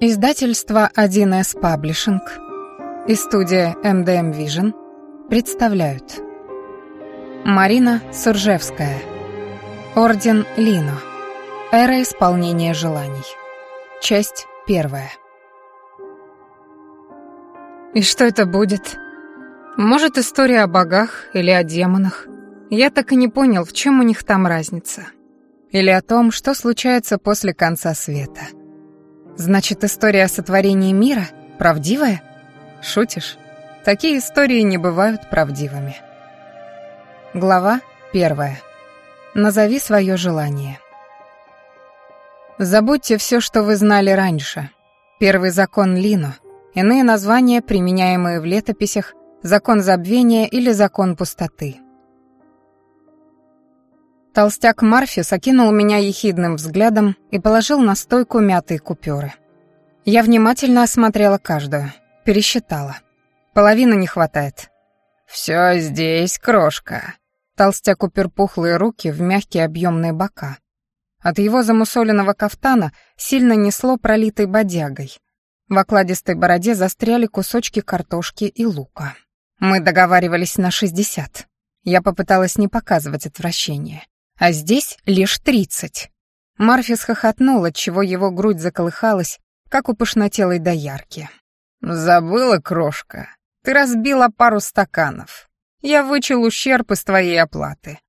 Издательство 1С Паблишинг и студия «Эм MDM Vision эм представляют Марина Суржевская Орден Лино Эра исполнения желаний Часть первая И что это будет? Может, история о богах или о демонах? Я так и не понял, в чем у них там разница. Или о том, что случается после конца света — Значит, история о сотворении мира правдивая? Шутишь? Такие истории не бывают правдивыми. Глава первая. Назови свое желание. Забудьте все, что вы знали раньше. Первый закон Лино. Иные названия, применяемые в летописях, закон забвения или закон пустоты. Толстяк Марфис окинул меня ехидным взглядом и положил на стойку мятые купюры. Я внимательно осмотрела каждую, пересчитала. Половины не хватает. «Всё здесь, крошка». Толстяк упер пухлые руки в мягкие объёмные бока. От его замусоленного кафтана сильно несло пролитой бодягой. В окладистой бороде застряли кусочки картошки и лука. Мы договаривались на шестьдесят. Я попыталась не показывать отвращение а здесь лишь тридцать. Марфис хохотнул, отчего его грудь заколыхалась, как у пышнотелой доярки. «Забыла, крошка, ты разбила пару стаканов. Я вычел ущерб из твоей оплаты».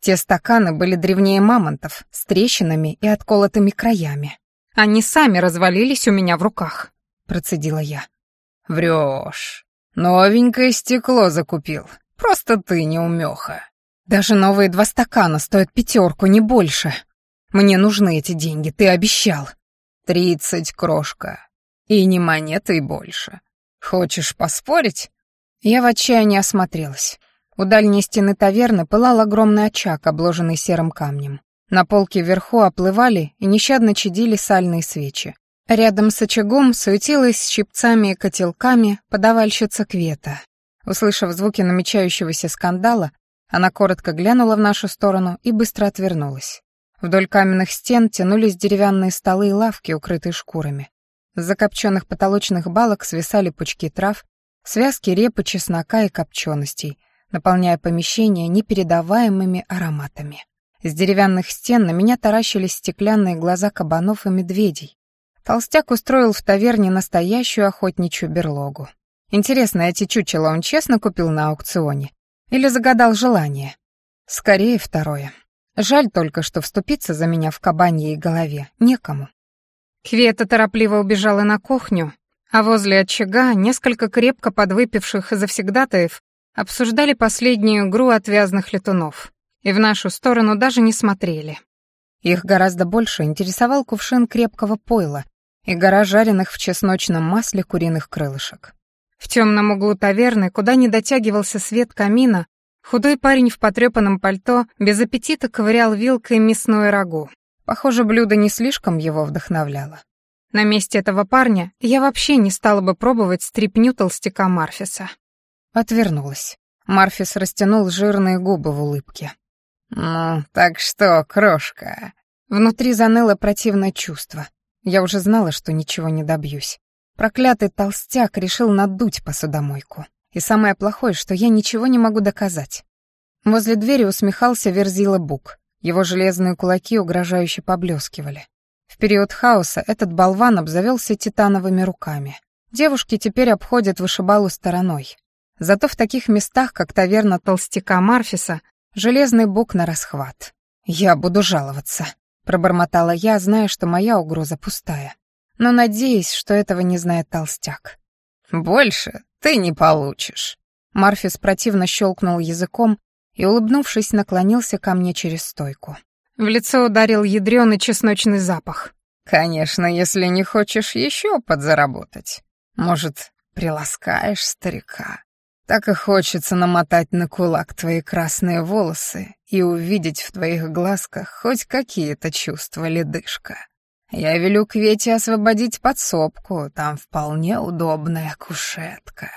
Те стаканы были древнее мамонтов, с трещинами и отколотыми краями. Они сами развалились у меня в руках, процедила я. Врешь. Новенькое стекло закупил. Просто ты неумеха. Даже новые два стакана стоят пятерку, не больше. Мне нужны эти деньги, ты обещал. Тридцать, крошка. И не монеты больше. Хочешь поспорить? Я в отчаянии осмотрелась. У дальней стены таверны пылал огромный очаг, обложенный серым камнем. На полке вверху оплывали и нещадно чадили сальные свечи. Рядом с очагом суетилась с щипцами и котелками подавальщица Квета. Услышав звуки намечающегося скандала, она коротко глянула в нашу сторону и быстро отвернулась. Вдоль каменных стен тянулись деревянные столы и лавки, укрытые шкурами. С закопченных потолочных балок свисали пучки трав, связки репы, чеснока и копченостей, наполняя помещение непередаваемыми ароматами. С деревянных стен на меня таращились стеклянные глаза кабанов и медведей. Толстяк устроил в таверне настоящую охотничью берлогу. Интересно, эти чучела он честно купил на аукционе? Или загадал желание? Скорее, второе. Жаль только, что вступиться за меня в кабаньей голове некому. Квета торопливо убежала на кухню, а возле очага несколько крепко подвыпивших завсегдатаев обсуждали последнюю игру отвязных летунов и в нашу сторону даже не смотрели. Их гораздо больше интересовал кувшин крепкого пойла и гора жареных в чесночном масле куриных крылышек. В темном углу таверны, куда не дотягивался свет камина, худой парень в потрепанном пальто без аппетита ковырял вилкой мясное рагу. Похоже, блюдо не слишком его вдохновляло. На месте этого парня я вообще не стала бы пробовать стряпню толстяка Марфиса. Отвернулась. Марфис растянул жирные губы в улыбке. «Ну, так что, крошка?» Внутри заныло противное чувство. Я уже знала, что ничего не добьюсь. Проклятый толстяк решил надуть посудомойку. И самое плохое, что я ничего не могу доказать. Возле двери усмехался Верзила Бук. Его железные кулаки угрожающе поблескивали. В период хаоса этот болван обзавелся титановыми руками. Девушки теперь обходят вышибалу стороной. Зато в таких местах, как таверна толстяка Марфиса, железный бук на расхват. «Я буду жаловаться», — пробормотала я, зная, что моя угроза пустая но надеюсь, что этого не знает толстяк. «Больше ты не получишь». Марфис противно щелкнул языком и, улыбнувшись, наклонился ко мне через стойку. В лицо ударил ядрёный чесночный запах. «Конечно, если не хочешь еще подзаработать. Может, приласкаешь старика? Так и хочется намотать на кулак твои красные волосы и увидеть в твоих глазках хоть какие-то чувства ледышка». Я велю Квете освободить подсобку, там вполне удобная кушетка».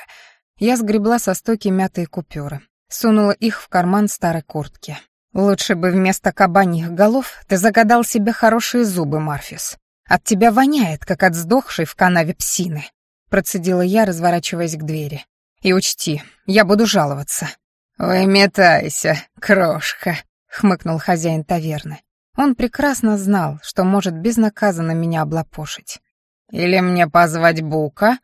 Я сгребла со стойки мятые купюры, сунула их в карман старой куртки. «Лучше бы вместо кабаньих голов ты загадал себе хорошие зубы, Марфис. От тебя воняет, как от сдохшей в канаве псины», — процедила я, разворачиваясь к двери. «И учти, я буду жаловаться». «Выметайся, крошка», — хмыкнул хозяин таверны. Он прекрасно знал, что может безнаказанно меня облапошить. «Или мне позвать Бука?»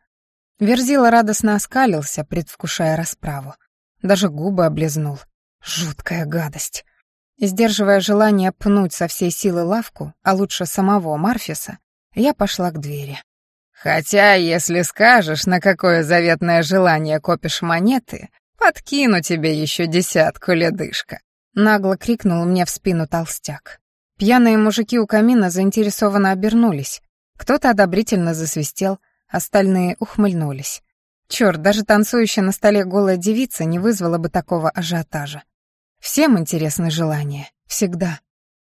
Верзила радостно оскалился, предвкушая расправу. Даже губы облизнул. Жуткая гадость. Сдерживая желание пнуть со всей силы лавку, а лучше самого Марфиса, я пошла к двери. «Хотя, если скажешь, на какое заветное желание копишь монеты, подкину тебе еще десятку, ледышка!» Нагло крикнул мне в спину толстяк. Пьяные мужики у камина заинтересованно обернулись. Кто-то одобрительно засвистел, остальные ухмыльнулись. Чёрт, даже танцующая на столе голая девица не вызвала бы такого ажиотажа. Всем интересны желания. Всегда.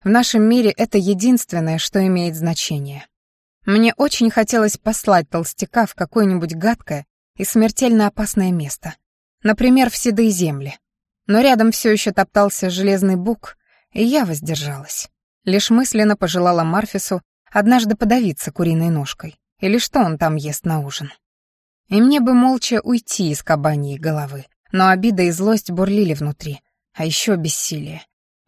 В нашем мире это единственное, что имеет значение. Мне очень хотелось послать толстяка в какое-нибудь гадкое и смертельно опасное место. Например, в седые земли. Но рядом все еще топтался железный бук, и я воздержалась. Лишь мысленно пожелала Марфису однажды подавиться куриной ножкой. Или что он там ест на ужин? И мне бы молча уйти из кабаньей головы. Но обида и злость бурлили внутри. А еще бессилие.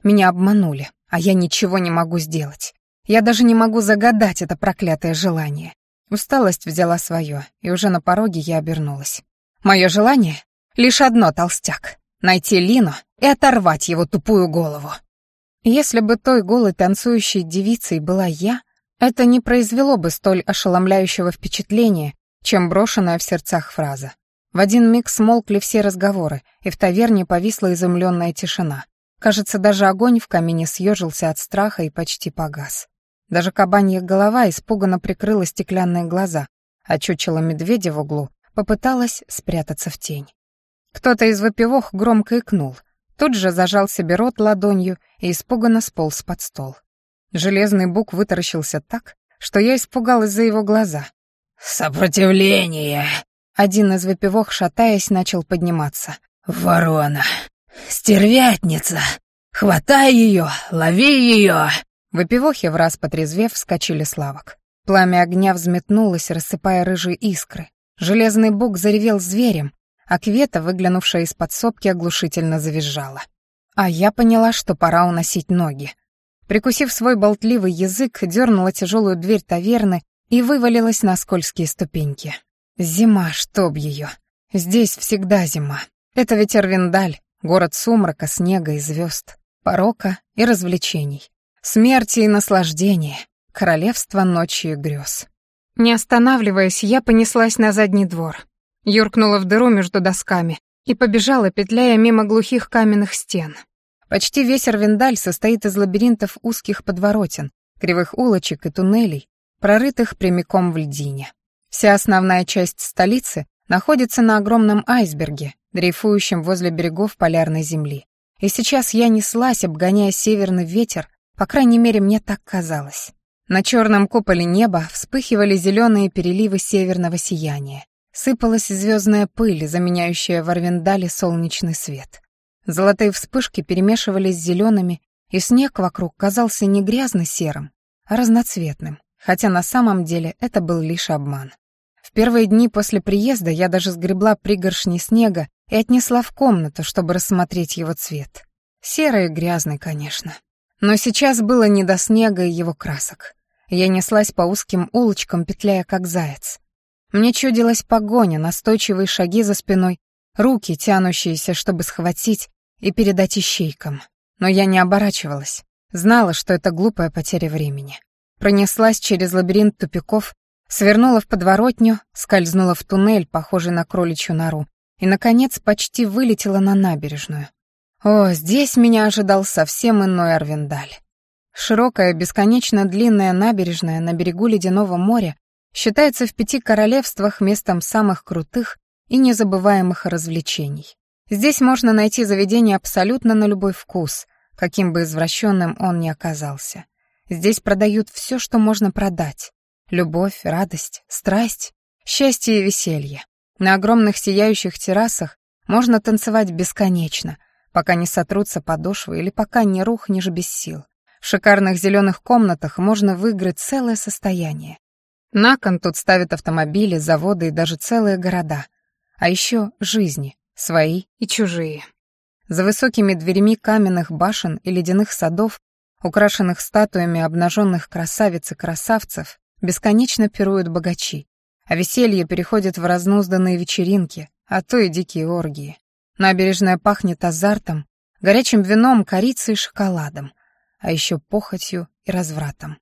Меня обманули, а я ничего не могу сделать. Я даже не могу загадать это проклятое желание. Усталость взяла свое, и уже на пороге я обернулась. Мое желание — лишь одно, толстяк — найти Лину и оторвать его тупую голову. Если бы той голой танцующей девицей была я, это не произвело бы столь ошеломляющего впечатления, чем брошенная в сердцах фраза. В один миг смолкли все разговоры, и в таверне повисла изумленная тишина. Кажется, даже огонь в камине съежился от страха и почти погас. Даже кабанья голова испуганно прикрыла стеклянные глаза, а чучело медведя в углу попыталась спрятаться в тень. Кто-то из вопивох громко икнул, Тут же зажал себе рот ладонью и испуганно сполз под стол. Железный бук вытаращился так, что я испугалась за его глаза. «Сопротивление!» Один из выпивок, шатаясь, начал подниматься. «Ворона! Стервятница! Хватай ее! Лови ее!» Выпивохи, в раз потрезвев, вскочили с лавок. Пламя огня взметнулось, рассыпая рыжие искры. Железный бук заревел зверем, а Квета, выглянувшая из подсобки, оглушительно завизжала. А я поняла, что пора уносить ноги. Прикусив свой болтливый язык, дернула тяжелую дверь таверны и вывалилась на скользкие ступеньки. Зима, чтоб ее. Здесь всегда зима. Это ведь Эрвиндаль, город сумрака, снега и звезд, порока и развлечений, смерти и наслаждения, королевство ночи и грез. Не останавливаясь, я понеслась на задний двор, юркнула в дыру между досками и побежала, петляя мимо глухих каменных стен. Почти весь Арвиндаль состоит из лабиринтов узких подворотен, кривых улочек и туннелей, прорытых прямиком в льдине. Вся основная часть столицы находится на огромном айсберге, дрейфующем возле берегов полярной земли. И сейчас я неслась, обгоняя северный ветер, по крайней мере, мне так казалось. На черном куполе неба вспыхивали зеленые переливы северного сияния, Сыпалась звездная пыль, заменяющая в Арвиндале солнечный свет. Золотые вспышки перемешивались с зелеными, и снег вокруг казался не грязно-серым, а разноцветным, хотя на самом деле это был лишь обман. В первые дни после приезда я даже сгребла пригоршни снега и отнесла в комнату, чтобы рассмотреть его цвет. Серый и грязный, конечно. Но сейчас было не до снега и его красок. Я неслась по узким улочкам, петляя как заяц. Мне чудилась погоня, настойчивые шаги за спиной, руки, тянущиеся, чтобы схватить и передать ищейкам. Но я не оборачивалась, знала, что это глупая потеря времени. Пронеслась через лабиринт тупиков, свернула в подворотню, скользнула в туннель, похожий на кроличью нору, и, наконец, почти вылетела на набережную. О, здесь меня ожидал совсем иной Арвендаль. Широкая, бесконечно длинная набережная на берегу ледяного моря считается в пяти королевствах местом самых крутых и незабываемых развлечений. Здесь можно найти заведение абсолютно на любой вкус, каким бы извращенным он ни оказался. Здесь продают все, что можно продать. Любовь, радость, страсть, счастье и веселье. На огромных сияющих террасах можно танцевать бесконечно, пока не сотрутся подошвы или пока не рухнешь без сил. В шикарных зеленых комнатах можно выиграть целое состояние. На кон тут ставят автомобили, заводы и даже целые города. А еще жизни, свои и чужие. За высокими дверями каменных башен и ледяных садов, украшенных статуями обнаженных красавиц и красавцев, бесконечно пируют богачи, а веселье переходит в разнузданные вечеринки, а то и дикие оргии. Набережная пахнет азартом, горячим вином, корицей и шоколадом, а еще похотью и развратом.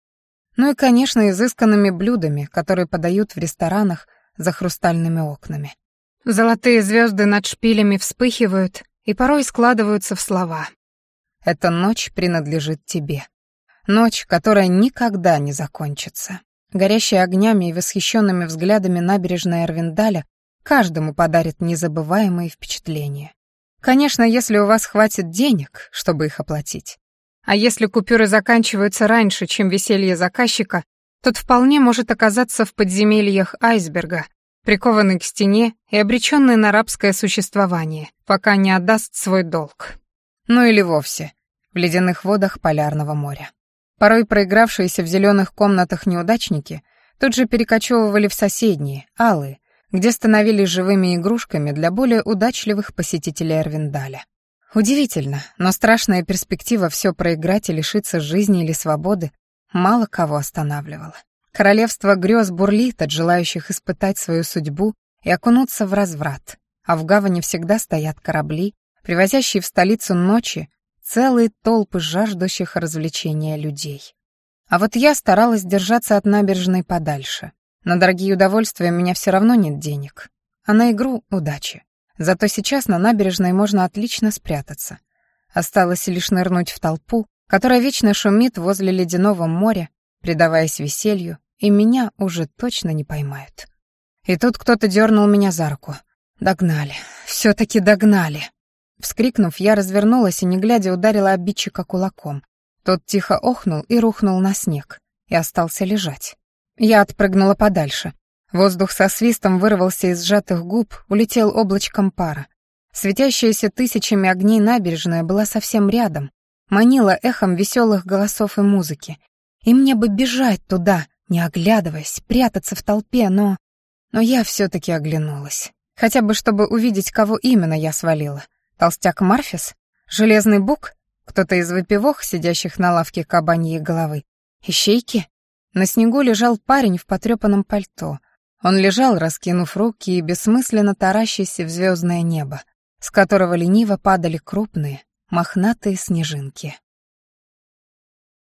Ну и, конечно, изысканными блюдами, которые подают в ресторанах за хрустальными окнами. Золотые звезды над шпилями вспыхивают и порой складываются в слова. «Эта ночь принадлежит тебе. Ночь, которая никогда не закончится». Горящие огнями и восхищенными взглядами набережная Эрвиндаля каждому подарит незабываемые впечатления. Конечно, если у вас хватит денег, чтобы их оплатить. А если купюры заканчиваются раньше, чем веселье заказчика, тот вполне может оказаться в подземельях айсберга, прикованный к стене и обреченный на рабское существование, пока не отдаст свой долг. Ну или вовсе, в ледяных водах Полярного моря. Порой проигравшиеся в зеленых комнатах неудачники тут же перекочевывали в соседние, алые, где становились живыми игрушками для более удачливых посетителей Эрвиндаля. Удивительно, но страшная перспектива все проиграть и лишиться жизни или свободы мало кого останавливала. Королевство грез бурлит от желающих испытать свою судьбу и окунуться в разврат, а в гавани всегда стоят корабли, привозящие в столицу ночи целые толпы жаждущих развлечения людей. А вот я старалась держаться от набережной подальше. На дорогие удовольствия у меня все равно нет денег, а на игру — удачи. Зато сейчас на набережной можно отлично спрятаться. Осталось лишь нырнуть в толпу, которая вечно шумит возле ледяного моря, предаваясь веселью, и меня уже точно не поймают. И тут кто-то дернул меня за руку. «Догнали! все таки догнали!» Вскрикнув, я развернулась и, не глядя, ударила обидчика кулаком. Тот тихо охнул и рухнул на снег. И остался лежать. Я отпрыгнула подальше, Воздух со свистом вырвался из сжатых губ, улетел облачком пара. Светящаяся тысячами огней набережная была совсем рядом, манила эхом веселых голосов и музыки. И мне бы бежать туда, не оглядываясь, прятаться в толпе, но... Но я все-таки оглянулась. Хотя бы, чтобы увидеть, кого именно я свалила. Толстяк Марфис? Железный бук? Кто-то из выпивок, сидящих на лавке кабаньей головы? Ищейки? На снегу лежал парень в потрепанном пальто — он лежал, раскинув руки и бессмысленно таращийся в звездное небо, с которого лениво падали крупные, мохнатые снежинки.